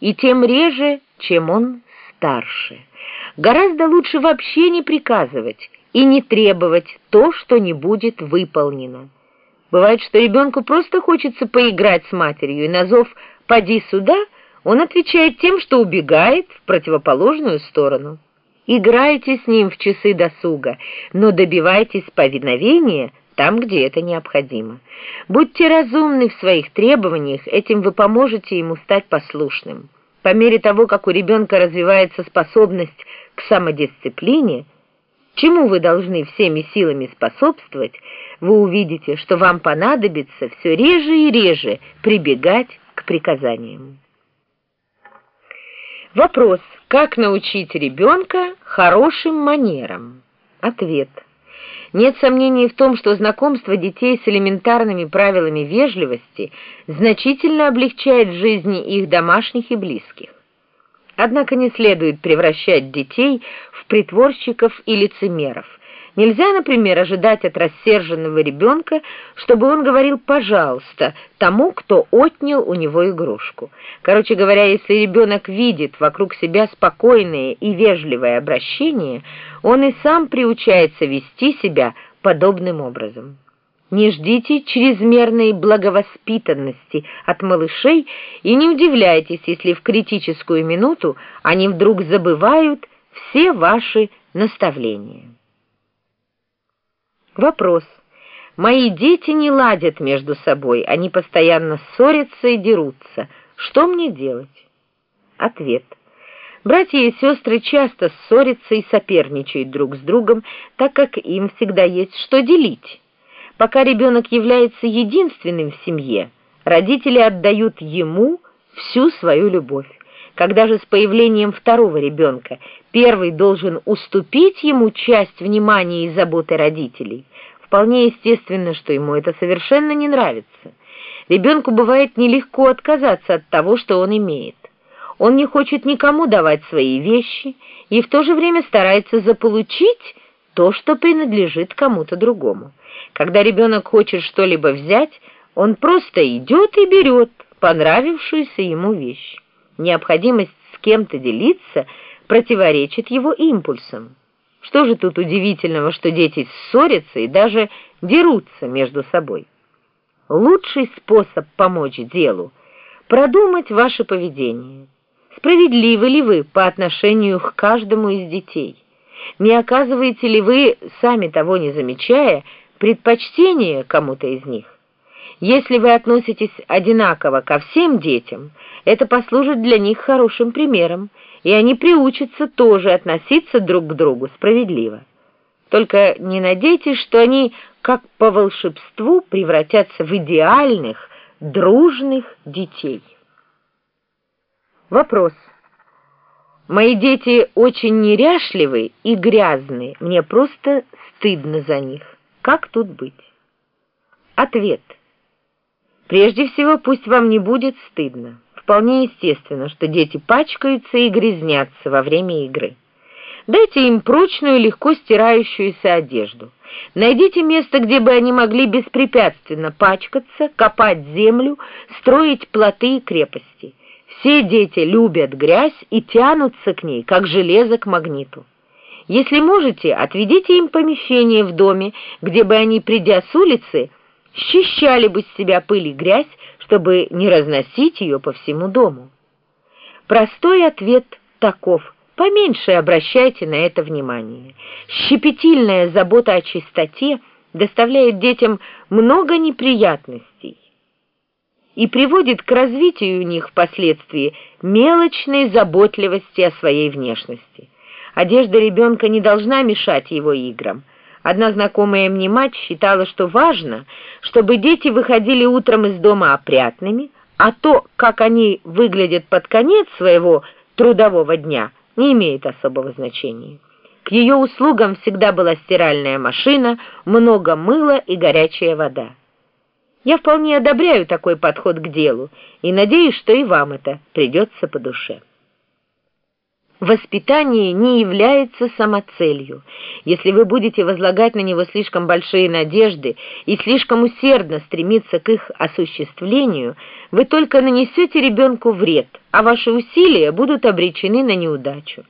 и тем реже, чем он старше. Гораздо лучше вообще не приказывать и не требовать то, что не будет выполнено. Бывает, что ребенку просто хочется поиграть с матерью, и на зов «поди сюда» он отвечает тем, что убегает в противоположную сторону. Играйте с ним в часы досуга, но добивайтесь повиновения там, где это необходимо. Будьте разумны в своих требованиях, этим вы поможете ему стать послушным. По мере того, как у ребенка развивается способность к самодисциплине, чему вы должны всеми силами способствовать, вы увидите, что вам понадобится все реже и реже прибегать к приказаниям. Вопрос, как научить ребенка хорошим манерам? Ответ. Нет сомнений в том, что знакомство детей с элементарными правилами вежливости значительно облегчает жизни их домашних и близких. Однако не следует превращать детей в притворщиков и лицемеров – Нельзя, например, ожидать от рассерженного ребенка, чтобы он говорил «пожалуйста» тому, кто отнял у него игрушку. Короче говоря, если ребенок видит вокруг себя спокойное и вежливое обращение, он и сам приучается вести себя подобным образом. Не ждите чрезмерной благовоспитанности от малышей и не удивляйтесь, если в критическую минуту они вдруг забывают все ваши наставления. Вопрос. Мои дети не ладят между собой, они постоянно ссорятся и дерутся. Что мне делать? Ответ. Братья и сестры часто ссорятся и соперничают друг с другом, так как им всегда есть что делить. Пока ребенок является единственным в семье, родители отдают ему всю свою любовь. Когда же с появлением второго ребенка первый должен уступить ему часть внимания и заботы родителей, вполне естественно, что ему это совершенно не нравится. Ребенку бывает нелегко отказаться от того, что он имеет. Он не хочет никому давать свои вещи и в то же время старается заполучить то, что принадлежит кому-то другому. Когда ребенок хочет что-либо взять, он просто идет и берет понравившуюся ему вещь необходимость с кем-то делиться противоречит его импульсам. Что же тут удивительного, что дети ссорятся и даже дерутся между собой? Лучший способ помочь делу – продумать ваше поведение. Справедливы ли вы по отношению к каждому из детей? Не оказываете ли вы, сами того не замечая, предпочтение кому-то из них? Если вы относитесь одинаково ко всем детям, это послужит для них хорошим примером, и они приучатся тоже относиться друг к другу справедливо. Только не надейтесь, что они, как по волшебству, превратятся в идеальных, дружных детей. Вопрос. Мои дети очень неряшливы и грязные, мне просто стыдно за них. Как тут быть? Ответ. Прежде всего, пусть вам не будет стыдно. Вполне естественно, что дети пачкаются и грязнятся во время игры. Дайте им прочную, легко стирающуюся одежду. Найдите место, где бы они могли беспрепятственно пачкаться, копать землю, строить плоты и крепости. Все дети любят грязь и тянутся к ней, как железо к магниту. Если можете, отведите им помещение в доме, где бы они, придя с улицы, счищали бы с себя пыль и грязь, чтобы не разносить ее по всему дому. Простой ответ таков. Поменьше обращайте на это внимание. Щепетильная забота о чистоте доставляет детям много неприятностей и приводит к развитию у них впоследствии мелочной заботливости о своей внешности. Одежда ребенка не должна мешать его играм. Одна знакомая мне мать считала, что важно, чтобы дети выходили утром из дома опрятными, а то, как они выглядят под конец своего трудового дня, не имеет особого значения. К ее услугам всегда была стиральная машина, много мыла и горячая вода. Я вполне одобряю такой подход к делу и надеюсь, что и вам это придется по душе. Воспитание не является самоцелью. Если вы будете возлагать на него слишком большие надежды и слишком усердно стремиться к их осуществлению, вы только нанесете ребенку вред, а ваши усилия будут обречены на неудачу.